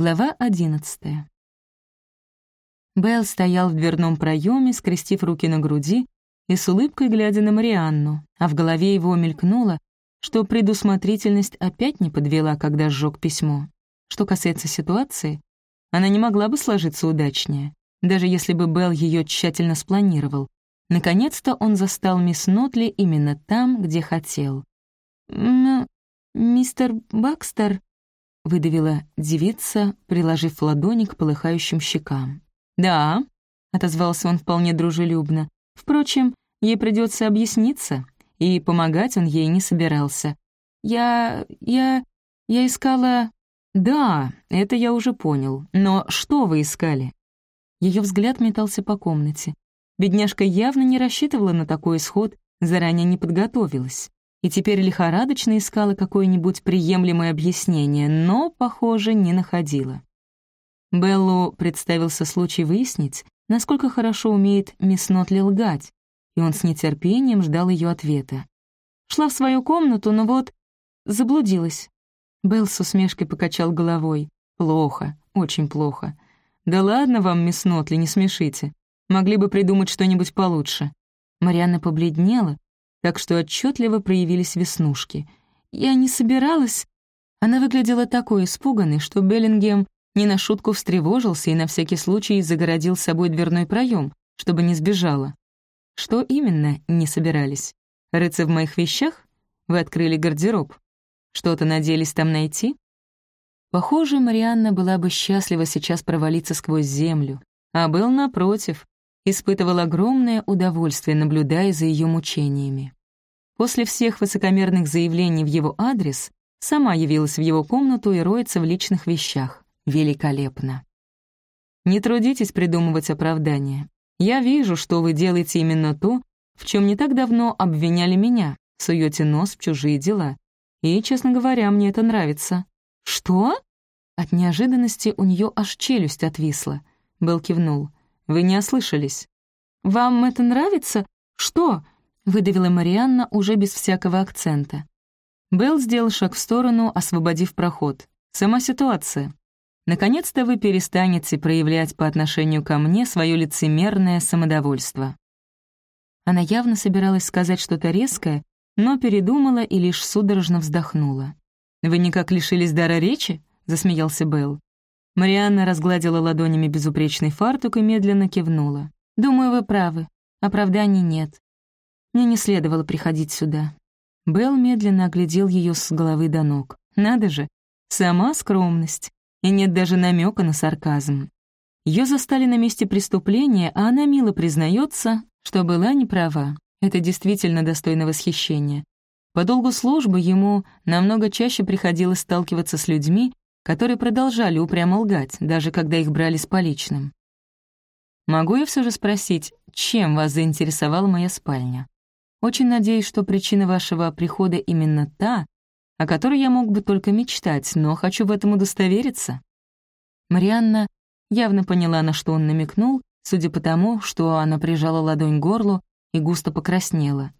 Глава одиннадцатая. Белл стоял в дверном проеме, скрестив руки на груди и с улыбкой глядя на Марианну, а в голове его мелькнуло, что предусмотрительность опять не подвела, когда сжег письмо. Что касается ситуации, она не могла бы сложиться удачнее, даже если бы Белл ее тщательно спланировал. Наконец-то он застал мисс Нотли именно там, где хотел. «М «Мистер Бакстер», — выдавила девица, приложив ладони к полыхающим щекам. «Да», — отозвался он вполне дружелюбно. «Впрочем, ей придется объясниться, и помогать он ей не собирался. Я... я... я искала...» «Да, это я уже понял. Но что вы искали?» Ее взгляд метался по комнате. Бедняжка явно не рассчитывала на такой исход, заранее не подготовилась. И теперь лихорадочно искала какое-нибудь приемлемое объяснение, но, похоже, не находила. Беллу представился случай выяснить, насколько хорошо умеет мисс Нотли лгать, и он с нетерпением ждал ее ответа. Шла в свою комнату, но вот заблудилась. Белл с усмешкой покачал головой. «Плохо, очень плохо. Да ладно вам, мисс Нотли, не смешите. Могли бы придумать что-нибудь получше». Марианна побледнела, так что отчетливо проявились веснушки. «Я не собиралась...» Она выглядела такой испуганной, что Беллингем не на шутку встревожился и на всякий случай загородил с собой дверной проем, чтобы не сбежала. Что именно не собирались? Рыться в моих вещах? Вы открыли гардероб. Что-то надеялись там найти? Похоже, Марианна была бы счастлива сейчас провалиться сквозь землю, а был, напротив, испытывал огромное удовольствие, наблюдая за ее мучениями. После всех высокомерных заявлений в его адрес сама явилась в его комнату и роется в личных вещах великолепно. Не трудитесь придумывать оправдания. Я вижу, что вы делаете именно то, в чем не так давно обвиняли меня, суете нос в чужие дела. И, честно говоря, мне это нравится. Что? От неожиданности у нее аж челюсть отвисла. Белл кивнул. Вы не ослышались. «Вам это нравится? Что?» — выдавила Марианна уже без всякого акцента. Белл сделал шаг в сторону, освободив проход. «Сама ситуация. Наконец-то вы перестанете проявлять по отношению ко мне свое лицемерное самодовольство». Она явно собиралась сказать что-то резкое, но передумала и лишь судорожно вздохнула. «Вы никак лишились дара речи?» — засмеялся Белл. Марианна разгладила ладонями безупречный фартук и медленно кивнула. «Думаю, вы правы. Оправданий нет. Мне не следовало приходить сюда». Белл медленно оглядел ее с головы до ног. «Надо же, сама скромность и нет даже намека на сарказм. Ее застали на месте преступления, а она мило признается, что была неправа. Это действительно достойно восхищения. По долгу службы ему намного чаще приходилось сталкиваться с людьми, которые продолжали упрямо лгать, даже когда их брали с поличным. «Могу я все же спросить, чем вас заинтересовала моя спальня? Очень надеюсь, что причина вашего прихода именно та, о которой я мог бы только мечтать, но хочу в этом удостовериться». Марианна явно поняла, на что он намекнул, судя по тому, что она прижала ладонь к горлу и густо покраснела.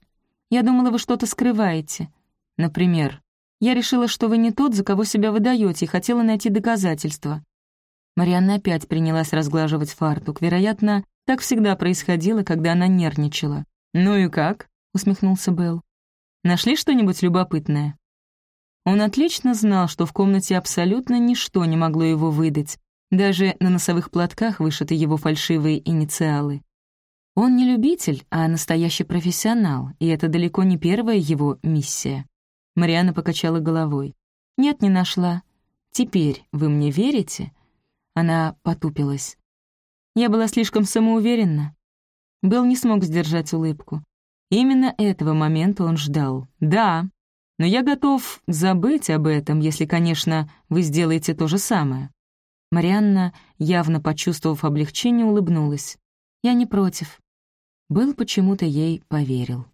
«Я думала, вы что-то скрываете. Например, я решила, что вы не тот, за кого себя выдаете, и хотела найти доказательства». Марианна опять принялась разглаживать фартук. Вероятно, так всегда происходило, когда она нервничала. «Ну и как?» — усмехнулся Белл. «Нашли что-нибудь любопытное?» Он отлично знал, что в комнате абсолютно ничто не могло его выдать, даже на носовых платках вышиты его фальшивые инициалы. Он не любитель, а настоящий профессионал, и это далеко не первая его миссия. Мариана покачала головой. «Нет, не нашла. Теперь вы мне верите?» Она потупилась. Я была слишком самоуверенна. Белл не смог сдержать улыбку. Именно этого момента он ждал. «Да, но я готов забыть об этом, если, конечно, вы сделаете то же самое». Марианна, явно почувствовав облегчение, улыбнулась. «Я не против». Был почему-то ей поверил.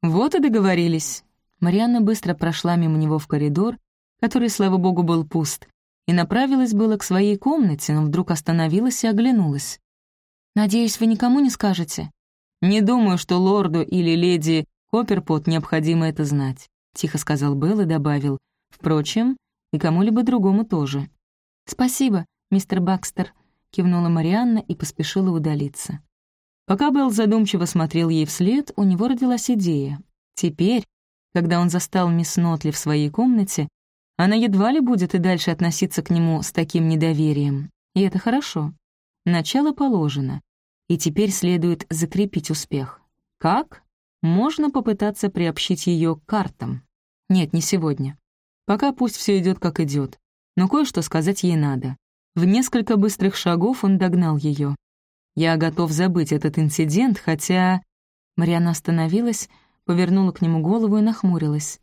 «Вот и договорились». Марианна быстро прошла мимо него в коридор, который, слава богу, был пуст, и направилась было к своей комнате, но вдруг остановилась и оглянулась. «Надеюсь, вы никому не скажете?» «Не думаю, что лорду или леди Копперпот необходимо это знать. — тихо сказал Белл и добавил. «Впрочем, и кому-либо другому тоже». «Спасибо. мистер Бакстер», — кивнула Марианна и поспешила удалиться. Пока Белл задумчиво смотрел ей вслед, у него родилась идея. Теперь, когда он застал мисс Нотли в своей комнате, она едва ли будет и дальше относиться к нему с таким недоверием. И это хорошо. Начало положено. И теперь следует закрепить успех. Как? Можно попытаться приобщить ее к картам. Нет, не сегодня. Пока пусть все идет как идет. Но кое-что сказать ей надо. В несколько быстрых шагов он догнал ее. Я готов забыть этот инцидент, хотя... Мариана остановилась, повернула к нему голову и нахмурилась.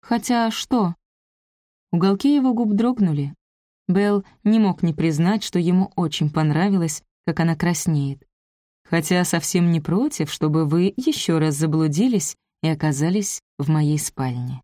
«Хотя что?» Уголки его губ дрогнули. Белл не мог не признать, что ему очень понравилось, как она краснеет хотя совсем не против, чтобы вы еще раз заблудились и оказались в моей спальне.